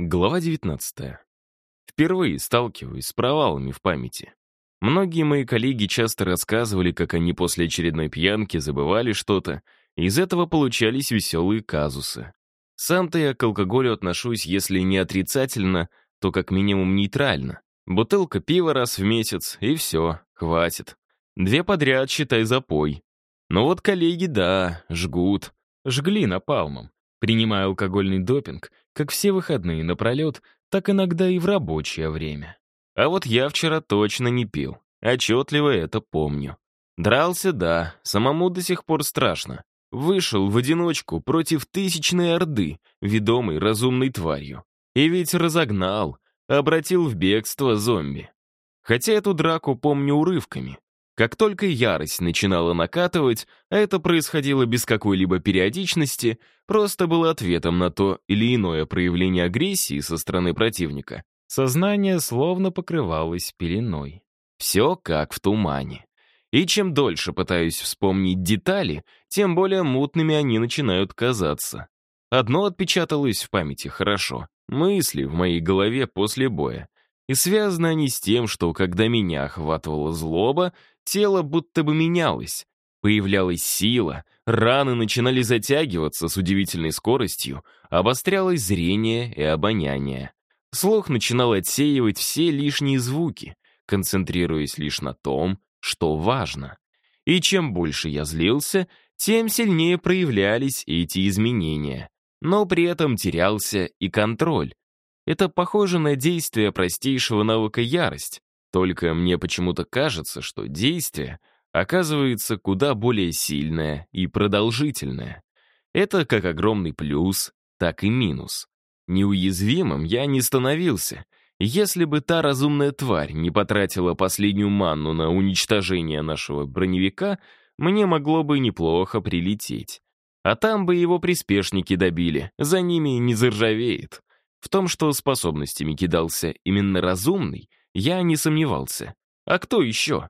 Глава 19. Впервые сталкиваюсь с провалами в памяти. Многие мои коллеги часто рассказывали, как они после очередной пьянки забывали что-то, и из этого получались веселые казусы. Сам-то я к алкоголю отношусь, если не отрицательно, то как минимум нейтрально. Бутылка пива раз в месяц, и все, хватит. Две подряд, считай, запой. Но вот коллеги, да, жгут. Жгли напалмом, принимая алкогольный допинг, как все выходные напролет, так иногда и в рабочее время. А вот я вчера точно не пил. Отчетливо это помню. Дрался, да, самому до сих пор страшно. Вышел в одиночку против тысячной орды, ведомой разумной тварью. И ведь разогнал, обратил в бегство зомби. Хотя эту драку помню урывками. Как только ярость начинала накатывать, а это происходило без какой-либо периодичности, просто было ответом на то или иное проявление агрессии со стороны противника, сознание словно покрывалось пеленой. Все как в тумане. И чем дольше пытаюсь вспомнить детали, тем более мутными они начинают казаться. Одно отпечаталось в памяти хорошо. Мысли в моей голове после боя. И связаны они с тем, что когда меня охватывала злоба, тело будто бы менялось. Появлялась сила, раны начинали затягиваться с удивительной скоростью, обострялось зрение и обоняние. Слух начинал отсеивать все лишние звуки, концентрируясь лишь на том, что важно. И чем больше я злился, тем сильнее проявлялись эти изменения. Но при этом терялся и контроль, это похоже на действие простейшего навыка ярость, только мне почему-то кажется, что действие оказывается куда более сильное и продолжительное. Это как огромный плюс, так и минус. Неуязвимым я не становился. Если бы та разумная тварь не потратила последнюю манну на уничтожение нашего броневика, мне могло бы неплохо прилететь. А там бы его приспешники добили, за ними не заржавеет. В том, что способностями кидался именно разумный, я не сомневался. А кто еще?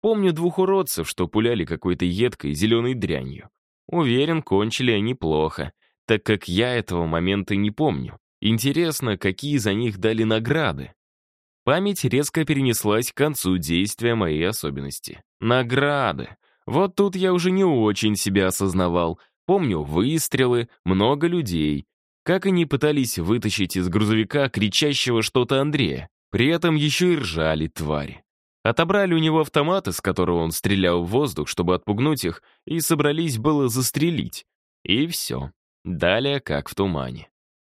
Помню двух уродцев, что пуляли какой-то едкой зеленой дрянью. Уверен, кончили они плохо, так как я этого момента не помню. Интересно, какие за них дали награды. Память резко перенеслась к концу действия моей особенности. Награды. Вот тут я уже не очень себя осознавал. Помню выстрелы, много людей, как они пытались вытащить из грузовика кричащего что-то Андрея. При этом еще и ржали твари. Отобрали у него автомат, из которого он стрелял в воздух, чтобы отпугнуть их, и собрались было застрелить. И все. Далее как в тумане.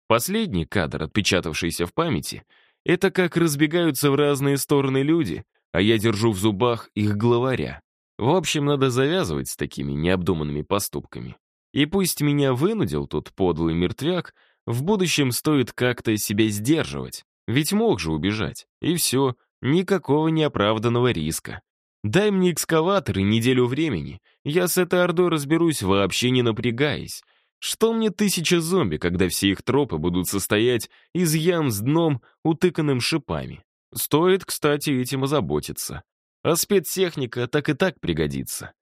Последний кадр, отпечатавшийся в памяти, это как разбегаются в разные стороны люди, а я держу в зубах их главаря. В общем, надо завязывать с такими необдуманными поступками. И пусть меня вынудил тот подлый мертвяк, в будущем стоит как-то себя сдерживать. Ведь мог же убежать. И все, никакого неоправданного риска. Дай мне экскаватор и неделю времени, я с этой ордой разберусь, вообще не напрягаясь. Что мне тысяча зомби, когда все их тропы будут состоять из ям с дном, утыканным шипами? Стоит, кстати, этим озаботиться. А спецтехника так и так пригодится.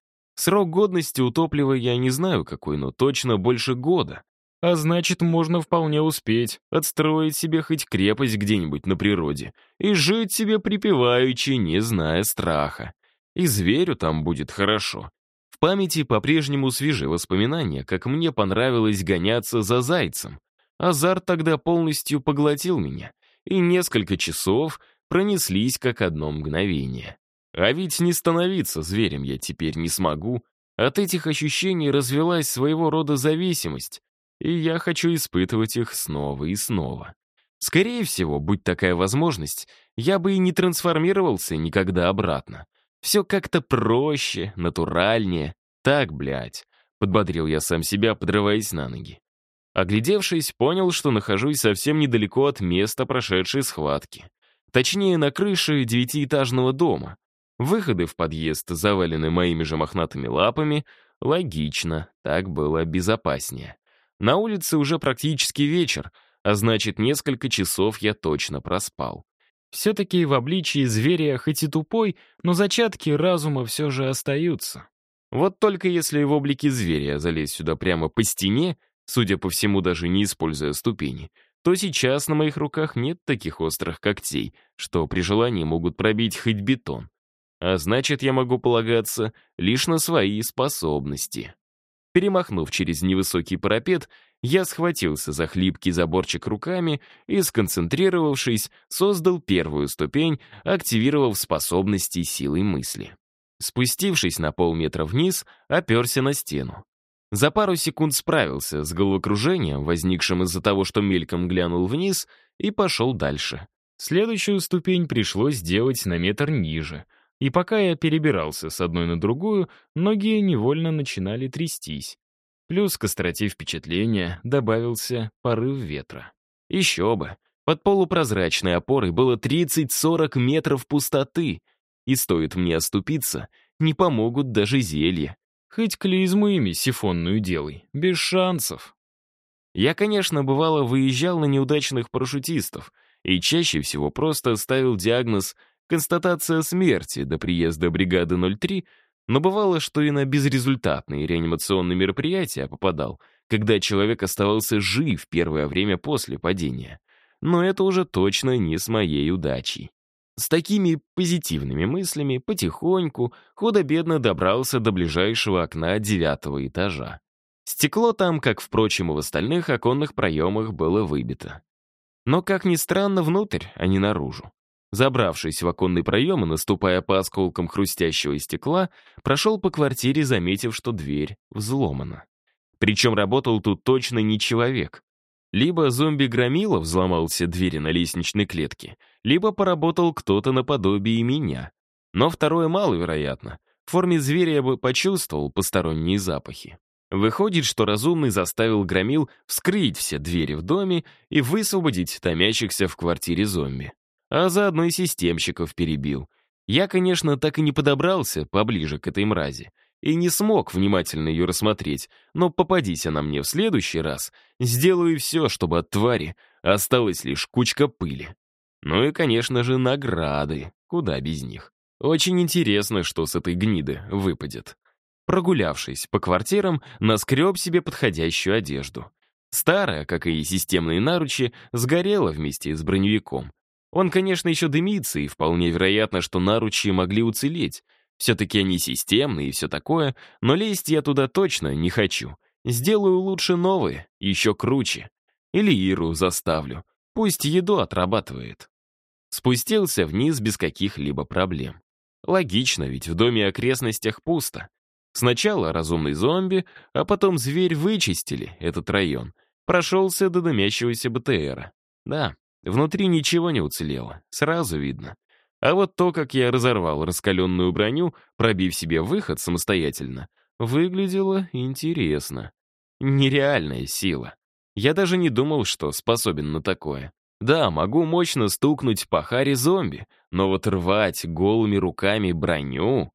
Срок годности у топлива я не знаю какой, но точно больше года. А значит, можно вполне успеть отстроить себе хоть крепость где-нибудь на природе и жить себе припеваючи, не зная страха. И зверю там будет хорошо. В памяти по-прежнему свежи воспоминания, как мне понравилось гоняться за зайцем. Азарт тогда полностью поглотил меня, и несколько часов пронеслись как одно мгновение. А ведь не становиться зверем я теперь не смогу. От этих ощущений развелась своего рода зависимость, и я хочу испытывать их снова и снова. Скорее всего, будь такая возможность, я бы и не трансформировался никогда обратно. Все как-то проще, натуральнее. Так, блядь, подбодрил я сам себя, подрываясь на ноги. Оглядевшись, понял, что нахожусь совсем недалеко от места прошедшей схватки. Точнее, на крыше девятиэтажного дома. Выходы в подъезд завалены моими же мохнатыми лапами. Логично, так было безопаснее. На улице уже практически вечер, а значит, несколько часов я точно проспал. Все-таки в обличии зверя хоть и тупой, но зачатки разума все же остаются. Вот только если в облике зверя залезть сюда прямо по стене, судя по всему, даже не используя ступени, то сейчас на моих руках нет таких острых когтей, что при желании могут пробить хоть бетон. А значит, я могу полагаться лишь на свои способности. Перемахнув через невысокий парапет, я схватился за хлипкий заборчик руками и, сконцентрировавшись, создал первую ступень, активировав способности силой мысли. Спустившись на полметра вниз, оперся на стену. За пару секунд справился с головокружением, возникшим из-за того, что мельком глянул вниз, и пошел дальше. Следующую ступень пришлось сделать на метр ниже, и пока я перебирался с одной на другую, ноги невольно начинали трястись. Плюс к остроте впечатления добавился порыв ветра. Еще бы, под полупрозрачной опорой было 30-40 метров пустоты, и стоит мне оступиться, не помогут даже зелья. Хоть клизму ими сифонную делай, без шансов. Я, конечно, бывало выезжал на неудачных парашютистов и чаще всего просто ставил диагноз «констатация смерти» до приезда бригады 03, но бывало, что и на безрезультатные реанимационные мероприятия попадал, когда человек оставался жив первое время после падения. Но это уже точно не с моей удачей. С такими позитивными мыслями потихоньку, худо-бедно добрался до ближайшего окна девятого этажа. Стекло там, как, впрочем, и в остальных оконных проемах, было выбито. Но, как ни странно, внутрь, а не наружу. Забравшись в оконный проем и наступая по осколкам хрустящего стекла, прошел по квартире, заметив, что дверь взломана. Причем работал тут точно не человек. Либо зомби-громила взломал все двери на лестничной клетке, либо поработал кто-то наподобие меня. Но второе маловероятно. В форме зверя я бы почувствовал посторонние запахи. Выходит, что разумный заставил громил вскрыть все двери в доме и высвободить томящихся в квартире зомби. А заодно и системщиков перебил. Я, конечно, так и не подобрался поближе к этой мрази и не смог внимательно ее рассмотреть, но попадись она мне в следующий раз, сделаю все, чтобы от твари осталась лишь кучка пыли. Ну и, конечно же, награды, куда без них. Очень интересно, что с этой гниды выпадет. Прогулявшись по квартирам, наскреб себе подходящую одежду. Старая, как и системные наручи, сгорела вместе с броневиком. Он, конечно, еще дымится, и вполне вероятно, что наручи могли уцелеть, все-таки они системные и все такое, но лезть я туда точно не хочу. Сделаю лучше новые, еще круче. Или Иру заставлю. Пусть еду отрабатывает. Спустился вниз без каких-либо проблем. Логично, ведь в доме и окрестностях пусто. Сначала разумный зомби, а потом зверь вычистили этот район. Прошелся до дымящегося БТРа. Да, внутри ничего не уцелело, сразу видно. А вот то, как я разорвал раскаленную броню, пробив себе выход самостоятельно, выглядело интересно. Нереальная сила. Я даже не думал, что способен на такое. Да, могу мощно стукнуть по харе зомби, но вот рвать голыми руками броню...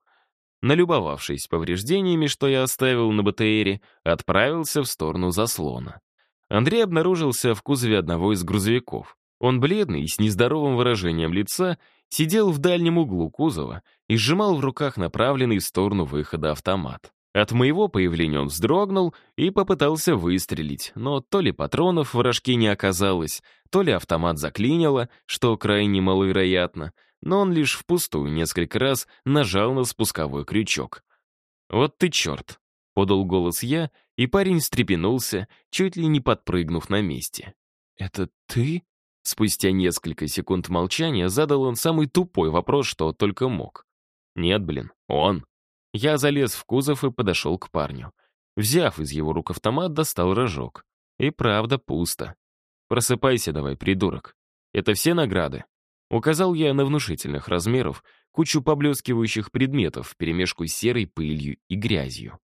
Налюбовавшись повреждениями, что я оставил на БТРе, отправился в сторону заслона. Андрей обнаружился в кузове одного из грузовиков. Он бледный и с нездоровым выражением лица сидел в дальнем углу кузова и сжимал в руках направленный в сторону выхода автомат. От моего появления он вздрогнул и попытался выстрелить, но то ли патронов в рожке не оказалось, то ли автомат заклинило, что крайне маловероятно, но он лишь впустую несколько раз нажал на спусковой крючок. «Вот ты черт!» — подал голос я, и парень встрепенулся, чуть ли не подпрыгнув на месте. «Это ты?» Спустя несколько секунд молчания задал он самый тупой вопрос, что только мог. «Нет, блин, он». Я залез в кузов и подошел к парню. Взяв из его рук автомат, достал рожок. И правда пусто. «Просыпайся давай, придурок. Это все награды?» Указал я на внушительных размеров кучу поблескивающих предметов вперемешку с серой пылью и грязью.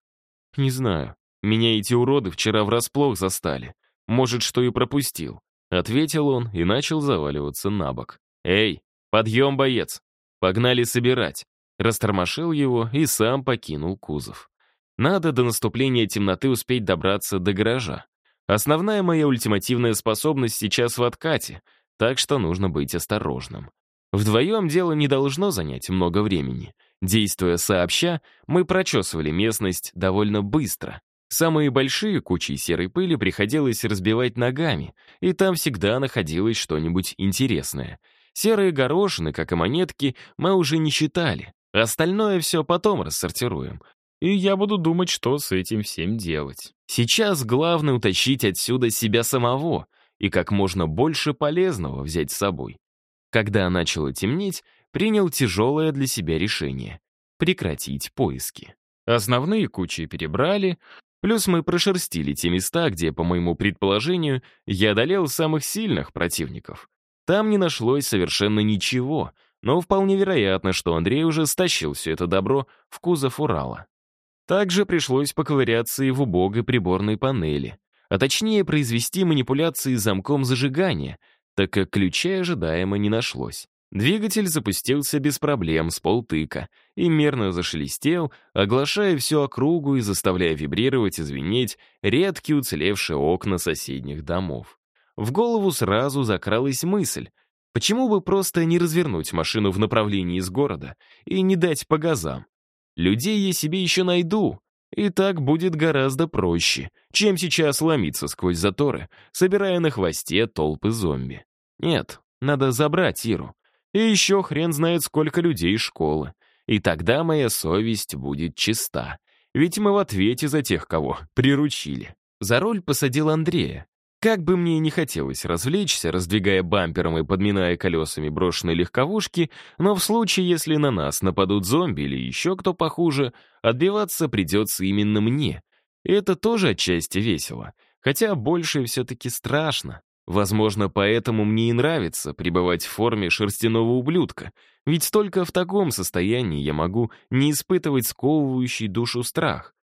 «Не знаю. Меня эти уроды вчера врасплох застали. Может, что и пропустил. Ответил он и начал заваливаться на бок. «Эй, подъем, боец! Погнали собирать!» Растормошил его и сам покинул кузов. Надо до наступления темноты успеть добраться до гаража. Основная моя ультимативная способность сейчас в откате, так что нужно быть осторожным. Вдвоем дело не должно занять много времени. Действуя сообща, мы прочесывали местность довольно быстро. Самые большие кучи серой пыли приходилось разбивать ногами, и там всегда находилось что-нибудь интересное. Серые горошины, как и монетки, мы уже не считали. Остальное все потом рассортируем. И я буду думать, что с этим всем делать. Сейчас главное утащить отсюда себя самого и как можно больше полезного взять с собой. Когда начало темнеть, принял тяжелое для себя решение — прекратить поиски. Основные кучи перебрали, плюс мы прошерстили те места, где, по моему предположению, я одолел самых сильных противников. Там не нашлось совершенно ничего, но вполне вероятно, что Андрей уже стащил все это добро в кузов Урала. Также пришлось поковыряться и в убогой приборной панели, а точнее произвести манипуляции замком зажигания, так как ключа ожидаемо не нашлось. Двигатель запустился без проблем с полтыка и мерно зашелестел, оглашая всю округу и заставляя вибрировать и звенеть редкие уцелевшие окна соседних домов. В голову сразу закралась мысль, почему бы просто не развернуть машину в направлении из города и не дать по газам. Людей я себе еще найду, и так будет гораздо проще, чем сейчас ломиться сквозь заторы, собирая на хвосте толпы зомби. Нет, надо забрать Иру. И еще хрен знает сколько людей из школы. И тогда моя совесть будет чиста. Ведь мы в ответе за тех, кого приручили. За руль посадил Андрея, как бы мне и не хотелось развлечься, раздвигая бампером и подминая колесами брошенные легковушки, но в случае, если на нас нападут зомби или еще кто похуже, отбиваться придется именно мне. И это тоже отчасти весело, хотя больше все-таки страшно. Возможно, поэтому мне и нравится пребывать в форме шерстяного ублюдка, ведь только в таком состоянии я могу не испытывать сковывающий душу страх.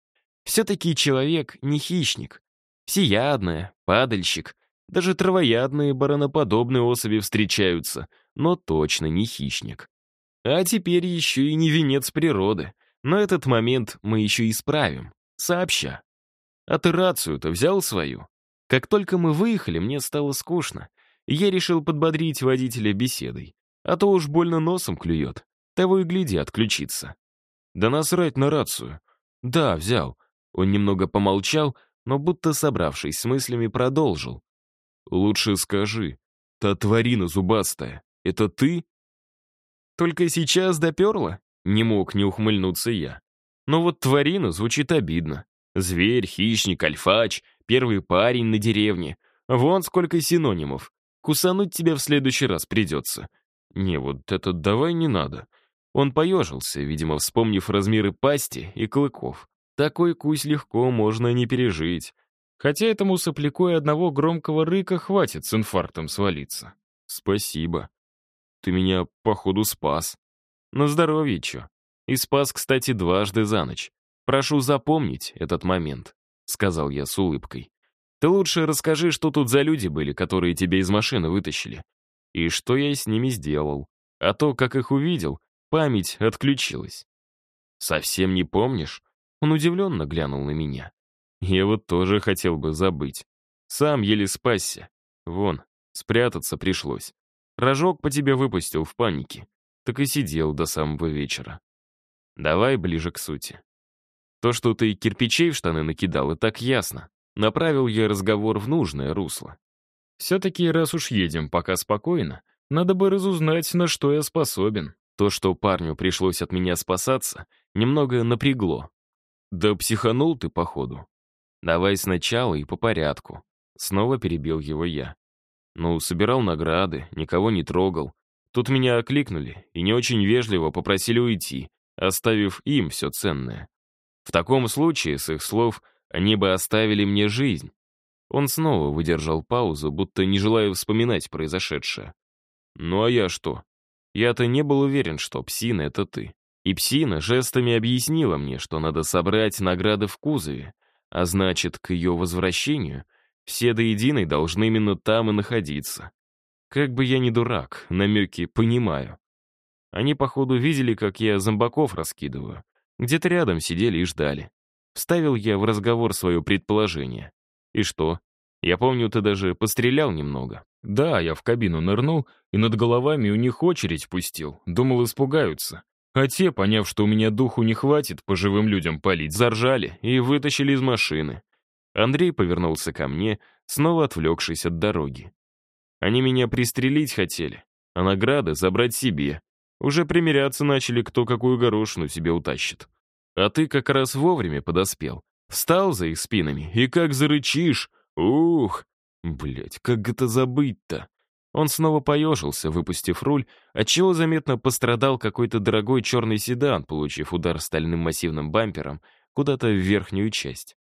Все-таки человек не хищник, Всеядная, падальщик, даже травоядные бараноподобные особи встречаются, но точно не хищник. А теперь еще и не венец природы. Но этот момент мы еще исправим, сообща. А ты рацию-то взял свою? Как только мы выехали, мне стало скучно. Я решил подбодрить водителя беседой. А то уж больно носом клюет. Того и гляди, отключиться. Да насрать на рацию. Да, взял. Он немного помолчал, но будто собравшись с мыслями, продолжил. «Лучше скажи, та тварина зубастая, это ты?» «Только сейчас доперла?» — не мог не ухмыльнуться я. Но вот тварина звучит обидно. Зверь, хищник, альфач, первый парень на деревне. Вон сколько синонимов. Кусануть тебя в следующий раз придется. Не, вот это давай не надо. Он поежился, видимо, вспомнив размеры пасти и клыков. Такой кусь легко можно не пережить. Хотя этому сопляку и одного громкого рыка хватит с инфарктом свалиться. Спасибо. Ты меня, походу, спас. На здоровье, чё. И спас, кстати, дважды за ночь. Прошу запомнить этот момент, сказал я с улыбкой. Ты лучше расскажи, что тут за люди были, которые тебя из машины вытащили. И что я с ними сделал. А то, как их увидел, память отключилась. Совсем не помнишь? Он удивленно глянул на меня. Я вот тоже хотел бы забыть. Сам еле спасся. Вон, спрятаться пришлось. Рожок по тебе выпустил в панике. Так и сидел до самого вечера. Давай ближе к сути. То, что ты кирпичей в штаны накидал, и так ясно. Направил я разговор в нужное русло. Все-таки, раз уж едем пока спокойно, надо бы разузнать, на что я способен. То, что парню пришлось от меня спасаться, немного напрягло. «Да психанул ты, походу. Давай сначала и по порядку». Снова перебил его я. Ну, собирал награды, никого не трогал. Тут меня окликнули и не очень вежливо попросили уйти, оставив им все ценное. В таком случае, с их слов, они бы оставили мне жизнь. Он снова выдержал паузу, будто не желая вспоминать произошедшее. «Ну а я что? Я-то не был уверен, что псина — это ты. И псина жестами объяснила мне, что надо собрать награды в кузове, а значит, к ее возвращению все до единой должны именно там и находиться. Как бы я ни дурак, намеки понимаю. Они, походу, видели, как я зомбаков раскидываю. Где-то рядом сидели и ждали. Вставил я в разговор свое предположение. И что? Я помню, ты даже пострелял немного. Да, я в кабину нырнул и над головами у них очередь пустил. Думал, испугаются. А те, поняв, что у меня духу не хватит по живым людям палить, заржали и вытащили из машины. Андрей повернулся ко мне, снова отвлекшись от дороги. Они меня пристрелить хотели, а награды забрать себе. Уже примиряться начали, кто какую горошину себе утащит. А ты как раз вовремя подоспел. Встал за их спинами и как зарычишь. Ух! Блять, как это забыть-то? Он снова поежился, выпустив руль, отчего заметно пострадал какой-то дорогой черный седан, получив удар стальным массивным бампером куда-то в верхнюю часть.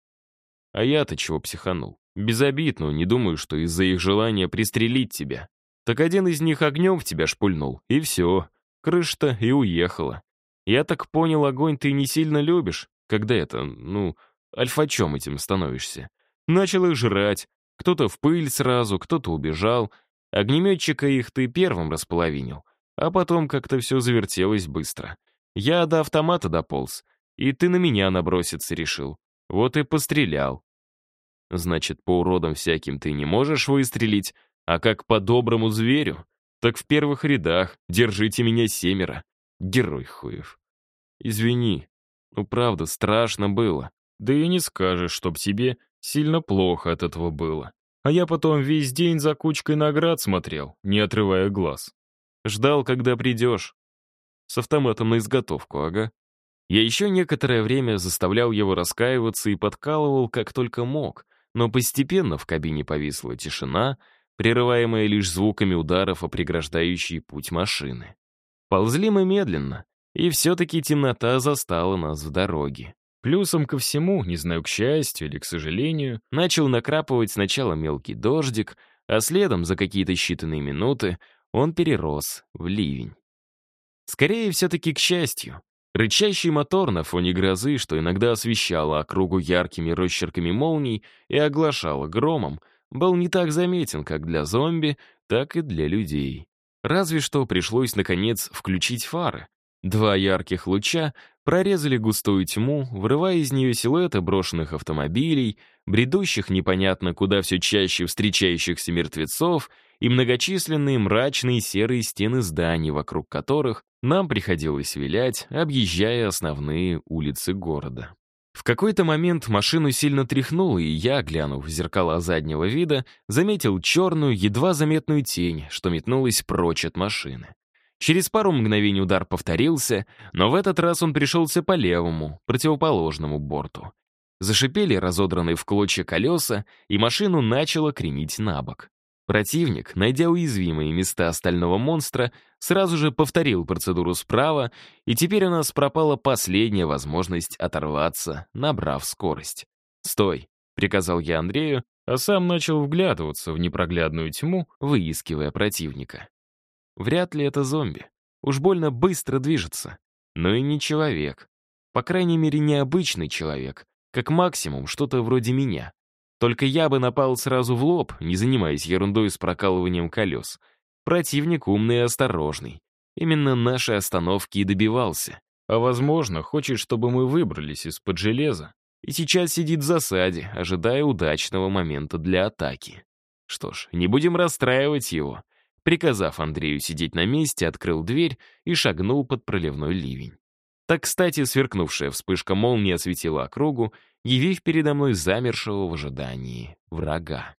А я-то чего психанул? Без обид, но не думаю, что из-за их желания пристрелить тебя. Так один из них огнем в тебя шпульнул, и все. Крыша-то и уехала. Я так понял, огонь ты не сильно любишь, когда это, ну, альфачом этим становишься. Начал их жрать. Кто-то в пыль сразу, кто-то убежал. Огнеметчика их ты первым располовинил. А потом как-то все завертелось быстро. Я до автомата дополз, и ты на меня наброситься решил. Вот и пострелял. Значит, по уродам всяким ты не можешь выстрелить, а как по доброму зверю? Так в первых рядах, держите меня семеро. Герой хуев. Извини, ну правда, страшно было. Да и не скажешь, чтоб тебе сильно плохо от этого было. А я потом весь день за кучкой наград смотрел, не отрывая глаз. Ждал, когда придешь. С автоматом на изготовку, ага. Я еще некоторое время заставлял его раскаиваться и подкалывал, как только мог, но постепенно в кабине повисла тишина, прерываемая лишь звуками ударов о преграждающий путь машины. Ползли мы медленно, и все-таки темнота застала нас в дороге. Плюсом ко всему, не знаю, к счастью или к сожалению, начал накрапывать сначала мелкий дождик, а следом за какие-то считанные минуты он перерос в ливень. Скорее, все-таки к счастью. Рычащий мотор на фоне грозы, что иногда освещало округу яркими росчерками молний и оглашало громом, был не так заметен как для зомби, так и для людей. Разве что пришлось, наконец, включить фары. Два ярких луча прорезали густую тьму, вырывая из нее силуэты брошенных автомобилей, бредущих непонятно куда все чаще встречающихся мертвецов и многочисленные мрачные серые стены зданий, вокруг которых нам приходилось вилять, объезжая основные улицы города. В какой-то момент машину сильно тряхнуло, и я, глянув в зеркала заднего вида, заметил черную, едва заметную тень, что метнулась прочь от машины. Через пару мгновений удар повторился, но в этот раз он пришелся по левому, противоположному борту. Зашипели разодранные в клочья колеса, и машину начало кренить на бок. Противник, найдя уязвимые места остального монстра, сразу же повторил процедуру справа, и теперь у нас пропала последняя возможность оторваться, набрав скорость. «Стой!» — приказал я Андрею, а сам начал вглядываться в непроглядную тьму, выискивая противника. Вряд ли это зомби. Уж больно быстро движется. Но и не человек. По крайней мере, необычный человек. Как максимум, что-то вроде меня. Только я бы напал сразу в лоб, не занимаясь ерундой с прокалыванием колес. Противник умный и осторожный. Именно нашей остановки и добивался. А возможно, хочет, чтобы мы выбрались из-под железа. И сейчас сидит в засаде, ожидая удачного момента для атаки. Что ж, не будем расстраивать его. Приказав Андрею сидеть на месте, открыл дверь и шагнул под проливной ливень. Так, кстати, сверкнувшая вспышка молнии осветила округу, явив передо мной замершего в ожидании врага.